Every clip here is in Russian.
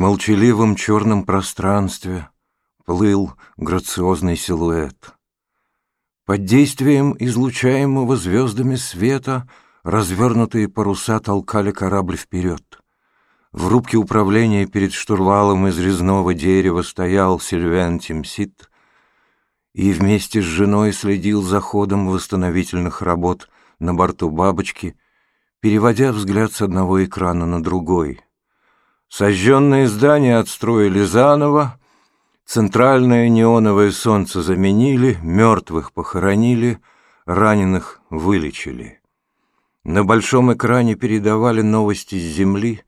молчаливом черном пространстве плыл грациозный силуэт. Под действием излучаемого звездами света развернутые паруса толкали корабль вперед. В рубке управления перед штурвалом из резного дерева стоял Сильвен Тимсит и вместе с женой следил за ходом восстановительных работ на борту «Бабочки», переводя взгляд с одного экрана на другой. Сожженные здания отстроили заново, центральное неоновое солнце заменили, мертвых похоронили, раненых вылечили. На большом экране передавали новости с Земли,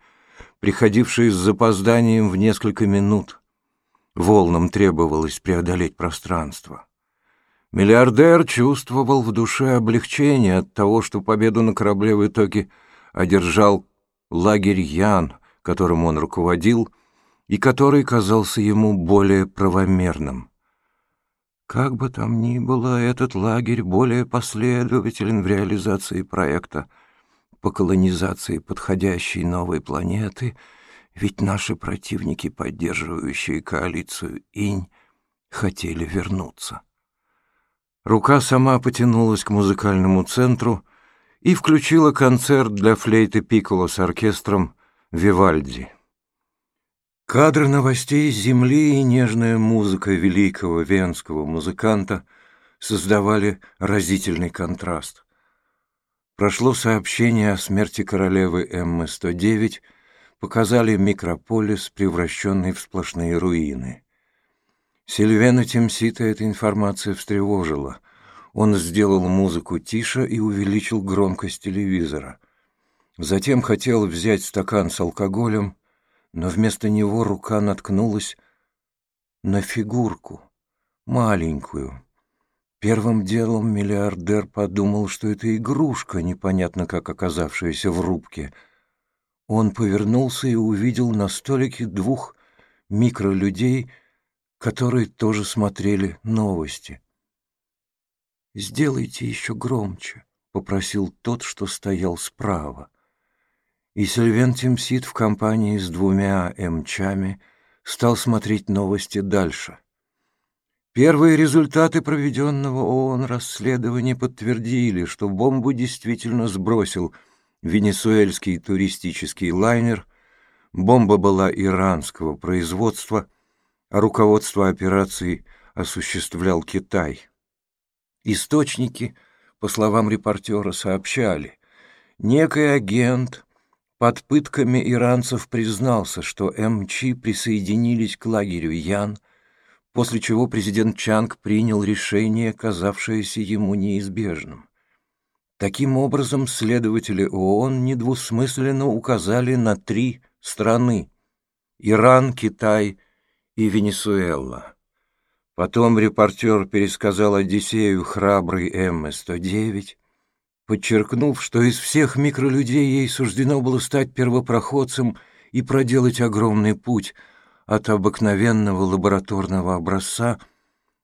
приходившие с запозданием в несколько минут. Волнам требовалось преодолеть пространство. Миллиардер чувствовал в душе облегчение от того, что победу на корабле в итоге одержал лагерь Ян, которым он руководил, и который казался ему более правомерным. Как бы там ни было, этот лагерь более последователен в реализации проекта — по колонизации подходящей новой планеты, ведь наши противники, поддерживающие коалицию Инь, хотели вернуться. Рука сама потянулась к музыкальному центру и включила концерт для флейты Пикколо с оркестром «Вивальди». Кадры новостей Земли и нежная музыка великого венского музыканта создавали разительный контраст. Прошло сообщение о смерти королевы Эммы-109, показали микрополис, превращенный в сплошные руины. Сильвена Темсита эта информация встревожила. Он сделал музыку тише и увеличил громкость телевизора. Затем хотел взять стакан с алкоголем, но вместо него рука наткнулась на фигурку, маленькую, Первым делом миллиардер подумал, что это игрушка, непонятно как оказавшаяся в рубке. Он повернулся и увидел на столике двух микролюдей, которые тоже смотрели новости. «Сделайте еще громче», — попросил тот, что стоял справа. И Сильвен Тимсит в компании с двумя эмчами стал смотреть новости дальше. Первые результаты проведенного ООН расследования подтвердили, что бомбу действительно сбросил венесуэльский туристический лайнер. Бомба была иранского производства, а руководство операции осуществлял Китай. Источники, по словам репортера, сообщали, некий агент под пытками иранцев признался, что МЧ присоединились к лагерю Ян – после чего президент Чанг принял решение, казавшееся ему неизбежным. Таким образом, следователи ООН недвусмысленно указали на три страны — Иран, Китай и Венесуэла. Потом репортер пересказал Одиссею храброй М-109, подчеркнув, что из всех микролюдей ей суждено было стать первопроходцем и проделать огромный путь — от обыкновенного лабораторного образца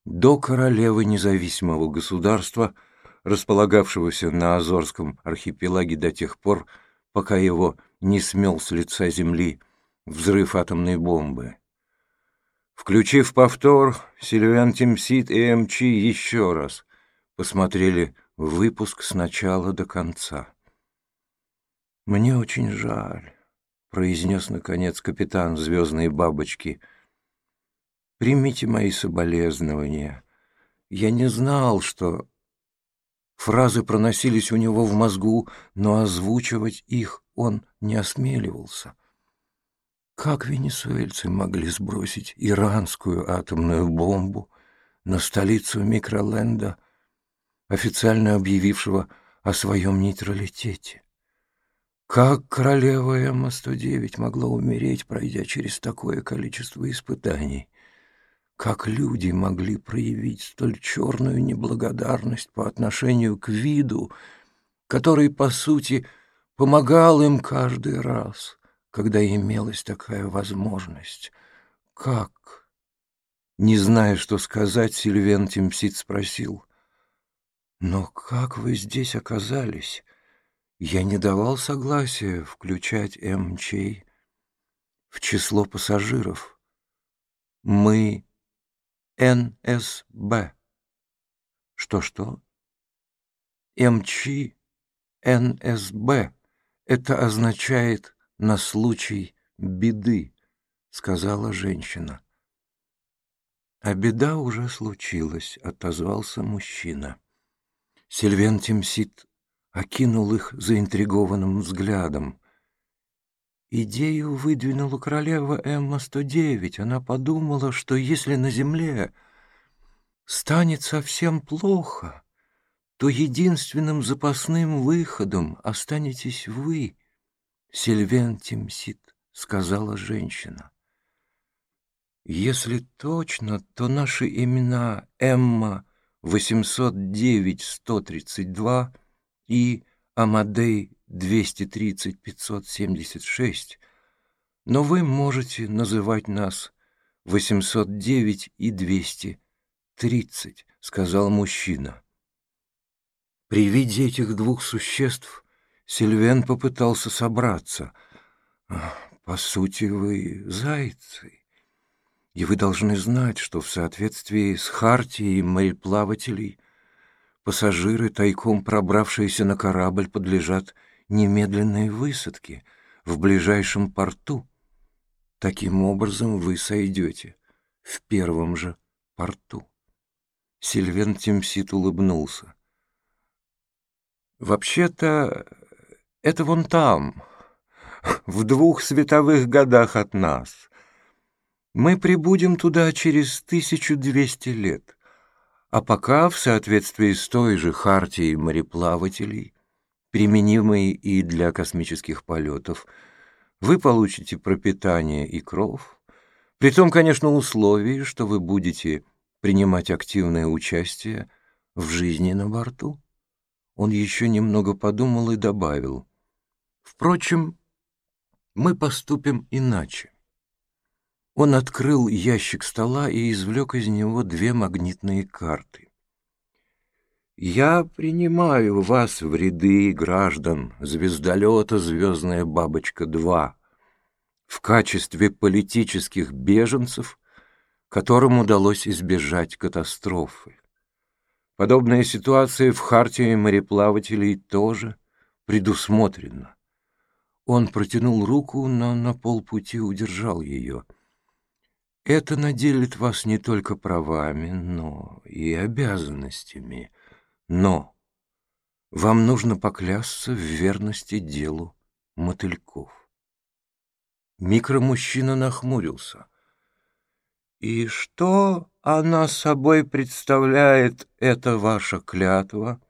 до королевы независимого государства, располагавшегося на Азорском архипелаге до тех пор, пока его не смел с лица земли взрыв атомной бомбы. Включив повтор, Сильвиан Тимсит и МЧ еще раз посмотрели выпуск с начала до конца. «Мне очень жаль», — произнес, наконец, капитан «Звездной бабочки». «Примите мои соболезнования. Я не знал, что...» Фразы проносились у него в мозгу, но озвучивать их он не осмеливался. Как венесуэльцы могли сбросить иранскую атомную бомбу на столицу Микроленда, официально объявившего о своем нейтралитете? Как королева М-109 могла умереть, пройдя через такое количество испытаний? Как люди могли проявить столь черную неблагодарность по отношению к виду, который, по сути, помогал им каждый раз, когда имелась такая возможность? Как? Не зная, что сказать, Сильвен Тимсит спросил. «Но как вы здесь оказались?» Я не давал согласия включать МЧ. в число пассажиров. Мы НСБ. Что-что? МЧ НСБ. Это означает «на случай беды», сказала женщина. А беда уже случилась, отозвался мужчина. Сильвен Тимсит окинул их заинтригованным взглядом. Идею выдвинула королева Эмма-109. Она подумала, что если на земле станет совсем плохо, то единственным запасным выходом останетесь вы, Сильвен Тимсит, сказала женщина. Если точно, то наши имена Эмма 809-132 и Амадей 230-576, но вы можете называть нас 809 и 230, сказал мужчина. При виде этих двух существ Сильвен попытался собраться. По сути, вы зайцы, и вы должны знать, что в соответствии с хартией мореплавателей пассажиры, тайком пробравшиеся на корабль, подлежат немедленной высадки в ближайшем порту. Таким образом вы сойдете в первом же порту. Сильвен Тимсит улыбнулся. «Вообще-то это вон там, в двух световых годах от нас. Мы прибудем туда через 1200 лет, а пока, в соответствии с той же хартией мореплавателей, применимой и для космических полетов, вы получите пропитание и кров, при том, конечно, условии, что вы будете принимать активное участие в жизни на борту. Он еще немного подумал и добавил. Впрочем, мы поступим иначе. Он открыл ящик стола и извлек из него две магнитные карты. Я принимаю вас в ряды граждан звездолета «Звездная бабочка-2» в качестве политических беженцев, которым удалось избежать катастрофы. Подобная ситуация в хартии мореплавателей тоже предусмотрена. Он протянул руку, но на полпути удержал ее. Это наделит вас не только правами, но и обязанностями — но вам нужно поклясться в верности делу мотыльков. Микромужчина нахмурился. «И что она собой представляет, эта ваша клятва?»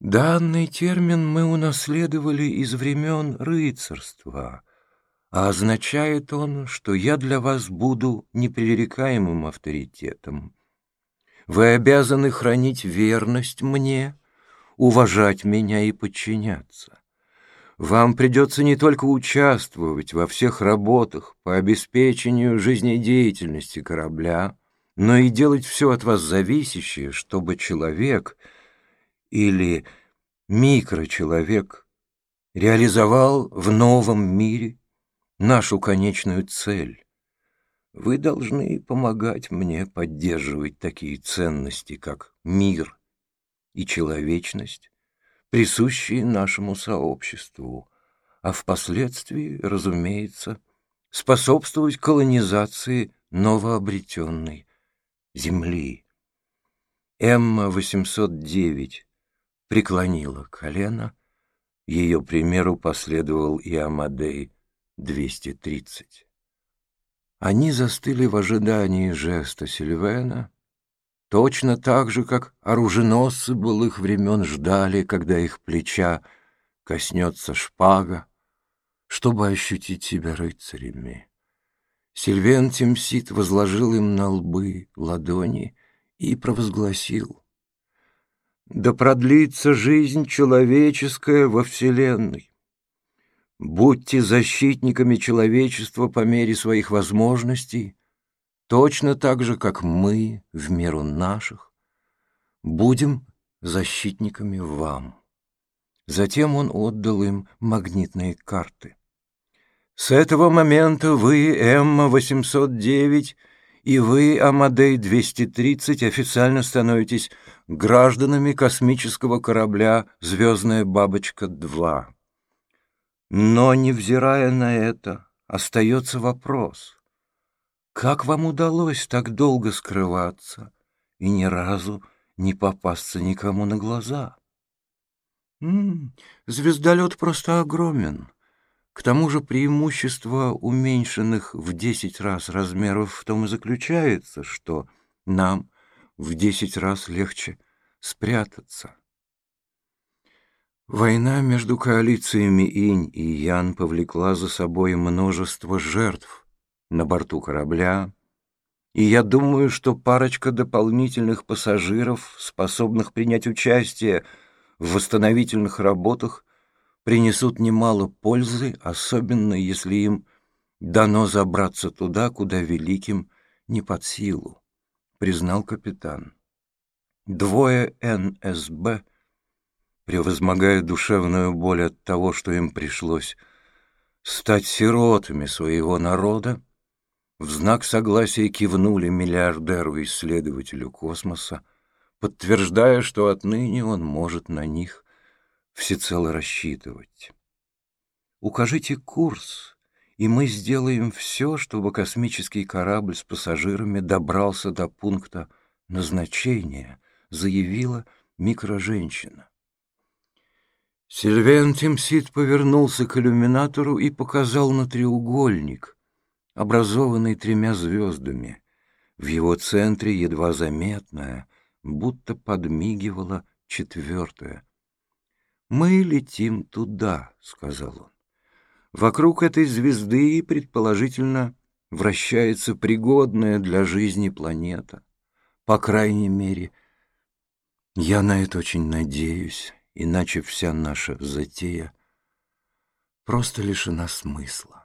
Данный термин мы унаследовали из времен рыцарства, а означает он, что я для вас буду непререкаемым авторитетом, вы обязаны хранить верность мне, уважать меня и подчиняться. Вам придется не только участвовать во всех работах по обеспечению жизнедеятельности корабля, но и делать все от вас зависящее, чтобы человек или микрочеловек реализовал в новом мире нашу конечную цель. Вы должны помогать мне поддерживать такие ценности, как мир и человечность, присущие нашему сообществу, а впоследствии, разумеется, способствовать колонизации новообретенной Земли. Эмма-809 преклонила колено, ее примеру последовал и Амадей-230. Они застыли в ожидании жеста Сильвена, точно так же, как оруженосцы былых времен ждали, когда их плеча коснется шпага, чтобы ощутить себя рыцарями. Сильвен Тимсит возложил им на лбы ладони и провозгласил «Да продлится жизнь человеческая во Вселенной! Будьте защитниками человечества по мере своих возможностей, точно так же, как мы, в меру наших, будем защитниками вам. Затем он отдал им магнитные карты. С этого момента вы, М-809, и вы, Амадей-230, официально становитесь гражданами космического корабля «Звездная бабочка-2». Но, невзирая на это, остается вопрос, как вам удалось так долго скрываться и ни разу не попасться никому на глаза? М -м, звездолет просто огромен. К тому же преимущество уменьшенных в десять раз размеров в том и заключается, что нам в десять раз легче спрятаться. Война между коалициями Инь и Ян повлекла за собой множество жертв на борту корабля, и я думаю, что парочка дополнительных пассажиров, способных принять участие в восстановительных работах, принесут немало пользы, особенно если им дано забраться туда, куда великим не под силу, признал капитан. Двое НСБ превозмогая душевную боль от того, что им пришлось стать сиротами своего народа, в знак согласия кивнули миллиардеру-исследователю космоса, подтверждая, что отныне он может на них всецело рассчитывать. «Укажите курс, и мы сделаем все, чтобы космический корабль с пассажирами добрался до пункта назначения», заявила микроженщина. Сильвен Тимсид повернулся к иллюминатору и показал на треугольник, образованный тремя звездами. В его центре едва заметная, будто подмигивала четвертая. «Мы летим туда», — сказал он. «Вокруг этой звезды, предположительно, вращается пригодная для жизни планета. По крайней мере, я на это очень надеюсь» иначе вся наша затея просто лишена смысла.